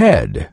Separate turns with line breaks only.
head.